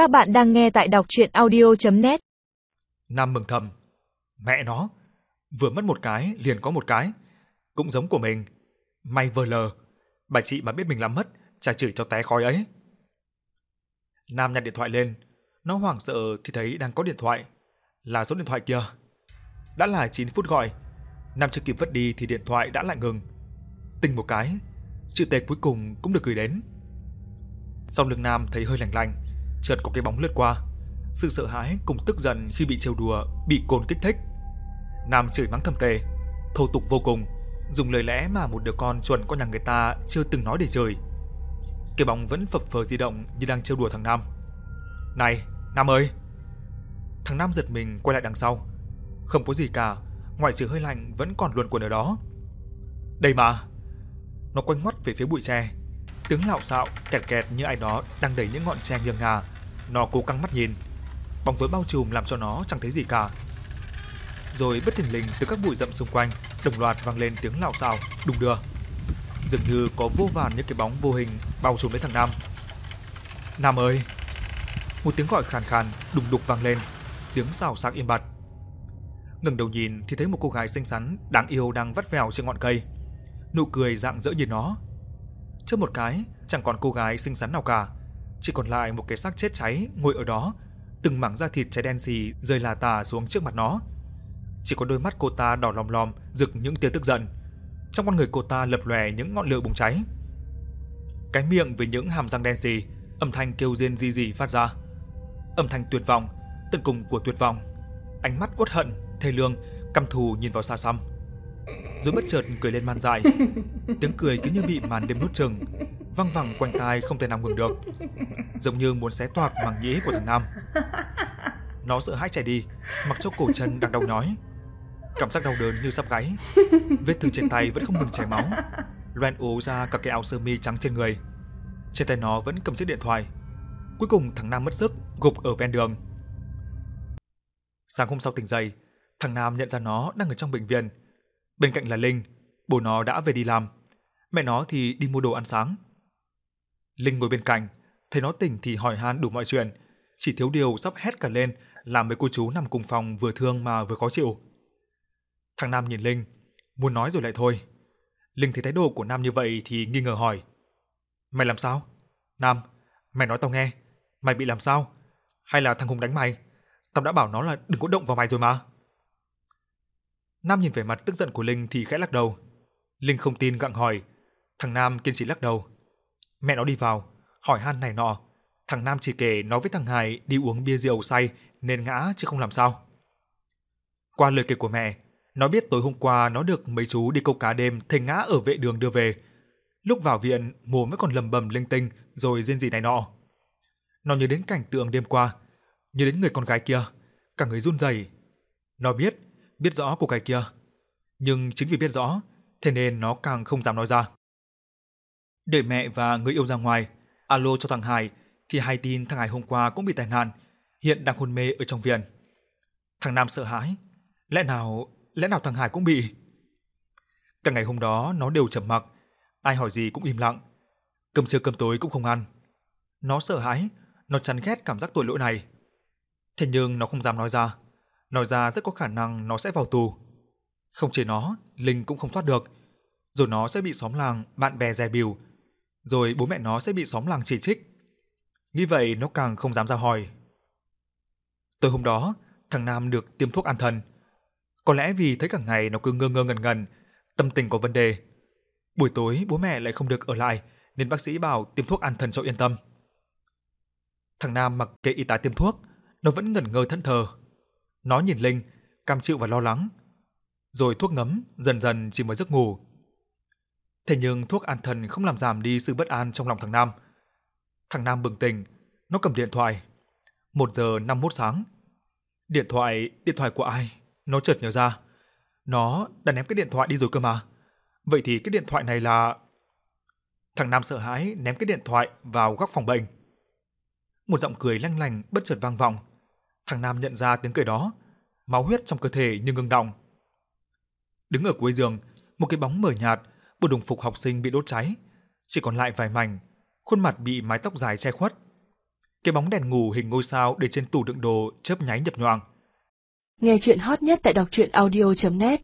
Các bạn đang nghe tại đọc chuyện audio.net Nam mừng thầm. Mẹ nó, vừa mất một cái liền có một cái. Cũng giống của mình. May vờ lờ. Bà chị mà biết mình làm mất, chả chửi cho té khói ấy. Nam nhặt điện thoại lên. Nó hoảng sợ thì thấy đang có điện thoại. Là số điện thoại kia. Đã là 9 phút gọi. Nam chưa kịp vứt đi thì điện thoại đã lại ngừng. Tình một cái, chữ tệ cuối cùng cũng được gửi đến. Sau lưng Nam thấy hơi lạnh lạnh, chợt có cái bóng lướt qua. Sự sợ hãi cùng tức giận khi bị trêu đùa, bị cồn kích thích. Nam chửi mắng thầm tệ, thô tục vô cùng, dùng lời lẽ mà một đứa con chuẩn con nhà người ta chưa từng nói để chửi. Cái bóng vẫn phập phờ di động như đang trêu đùa thằng Nam. "Này, Nam ơi!" Thằng Nam giật mình quay lại đằng sau. Không có gì cả, ngoại trừ hơi lạnh vẫn còn luồn quẩn ở đó. "Đây mà." Nó quanh mắt về phía bụi tre, tiếng lạo xạo kẹt kẹt như ai đó đang đẩy những ngọn tre nghiêng ngả. Nó cố căng mắt nhìn, bóng tối bao trùm làm cho nó chẳng thấy gì cả. Rồi bất thình lình từ các bụi rậm xung quanh đồng loạt vang lên tiếng lạo xạo đùng đưa. Dường như có vô vàn những cái bóng vô hình bao trùm lấy thằng Nam. Nam ơi! Một tiếng gọi khàn khàn đùng đục vang lên, tiếng xào xạc im bặt. Ngẩng đầu nhìn thì thấy một cô gái xinh xắn đáng yêu đang vắt vẻo trên ngọn cây. Nụ cười rạng rỡ nhìn nó. Trước một cái, chẳng còn cô gái xinh xắn nào cả, chỉ còn lại một cái xác chết cháy ngồi ở đó, từng mảng da thịt cháy đen xì rơi là tả xuống trước mặt nó. Chỉ có đôi mắt cô ta đỏ lòm lòm rực những tia tức giận. Trong con người cô ta lập lòe những ngọn lửa bùng cháy. Cái miệng với những hàm răng đen xì, âm thanh kêu rên rì rì phát ra. Âm thanh tuyệt vọng, tận cùng của tuyệt vọng. Ánh mắt uất hận, thê lương, căm thù nhìn vào xa xăm. Rồi bất chợt cười lên man dại. Tiếng cười cứ như bị màn đêm nuốt chừng, văng vẳng quanh tai không thể nào ngừng được. Giống như muốn xé toạc màng nhĩ của thằng Nam. Nó sợ hãi chạy đi, mặc cho cổ chân đang đau nhói. Cảm giác đau đớn như sắp gãy. Vết thương trên tay vẫn không ngừng chảy máu. Loan ố ra cả cái áo sơ mi trắng trên người. Trên tay nó vẫn cầm chiếc điện thoại. Cuối cùng thằng Nam mất sức, gục ở ven đường. Sáng hôm sau tỉnh dậy, thằng Nam nhận ra nó đang ở trong bệnh viện. Bên cạnh là Linh, bố nó đã về đi làm. Mẹ nó thì đi mua đồ ăn sáng. Linh ngồi bên cạnh, thấy nó tỉnh thì hỏi han đủ mọi chuyện, chỉ thiếu điều sắp hét cả lên làm mấy cô chú nằm cùng phòng vừa thương mà vừa khó chịu. Thằng Nam nhìn Linh, muốn nói rồi lại thôi. Linh thấy thái độ của Nam như vậy thì nghi ngờ hỏi: "Mày làm sao?" "Nam, mày nói tao nghe, mày bị làm sao? Hay là thằng Hùng đánh mày? Tao đã bảo nó là đừng có động vào mày rồi mà." Nam nhìn vẻ mặt tức giận của Linh thì khẽ lắc đầu. Linh không tin gặng hỏi, thằng Nam kiên trì lắc đầu. Mẹ nó đi vào, hỏi han này nọ, thằng Nam chỉ kể nói với thằng Hải đi uống bia rượu say nên ngã chứ không làm sao. Qua lời kể của mẹ, nó biết tối hôm qua nó được mấy chú đi câu cá đêm thấy ngã ở vệ đường đưa về. Lúc vào viện, mồm vẫn còn lầm bầm linh tinh rồi riêng gì này nọ. Nó nhớ đến cảnh tượng đêm qua, nhớ đến người con gái kia, cả người run rẩy. Nó biết, biết rõ cô gái kia, nhưng chính vì biết rõ, thế nên nó càng không dám nói ra. Để mẹ và người yêu ra ngoài, alo cho thằng Hải thì hay tin thằng Hải hôm qua cũng bị tai nạn, hiện đang hôn mê ở trong viện. Thằng Nam sợ hãi, lẽ nào, lẽ nào thằng Hải cũng bị? Cả ngày hôm đó nó đều trầm mặc, ai hỏi gì cũng im lặng, cơm trưa cơm tối cũng không ăn. Nó sợ hãi, nó chán ghét cảm giác tội lỗi này. Thế nhưng nó không dám nói ra, nói ra rất có khả năng nó sẽ vào tù. Không chỉ nó, Linh cũng không thoát được, rồi nó sẽ bị xóm làng, bạn bè dè bỉu, rồi bố mẹ nó sẽ bị xóm làng chỉ trích. Nghĩ vậy nó càng không dám ra hỏi. Tối hôm đó, thằng Nam được tiêm thuốc an thần. Có lẽ vì thấy cả ngày nó cứ ngơ ngơ ngẩn ngẩn, tâm tình có vấn đề. Buổi tối bố mẹ lại không được ở lại nên bác sĩ bảo tiêm thuốc an thần cho yên tâm. Thằng Nam mặc kệ y tá tiêm thuốc, nó vẫn ngẩn ngơ thẫn thờ. Nó nhìn Linh, cam chịu và lo lắng. Rồi thuốc ngấm dần dần chìm vào giấc ngủ. Thế nhưng thuốc an thần không làm giảm đi sự bất an trong lòng thằng Nam. Thằng Nam bừng tỉnh, nó cầm điện thoại. 1 giờ 51 sáng. Điện thoại, điện thoại của ai? Nó chợt nhớ ra. Nó đã ném cái điện thoại đi rồi cơ mà. Vậy thì cái điện thoại này là... Thằng Nam sợ hãi ném cái điện thoại vào góc phòng bệnh. Một giọng cười lanh lành bất chợt vang vọng. Thằng Nam nhận ra tiếng cười đó, máu huyết trong cơ thể như ngừng động. Đứng ở cuối giường, một cái bóng mờ nhạt, bộ đồng phục học sinh bị đốt cháy, chỉ còn lại vài mảnh, khuôn mặt bị mái tóc dài che khuất. Cái bóng đèn ngủ hình ngôi sao để trên tủ đựng đồ chớp nháy nhập nhoàng. Nghe chuyện hot nhất tại đọc truyện audio.net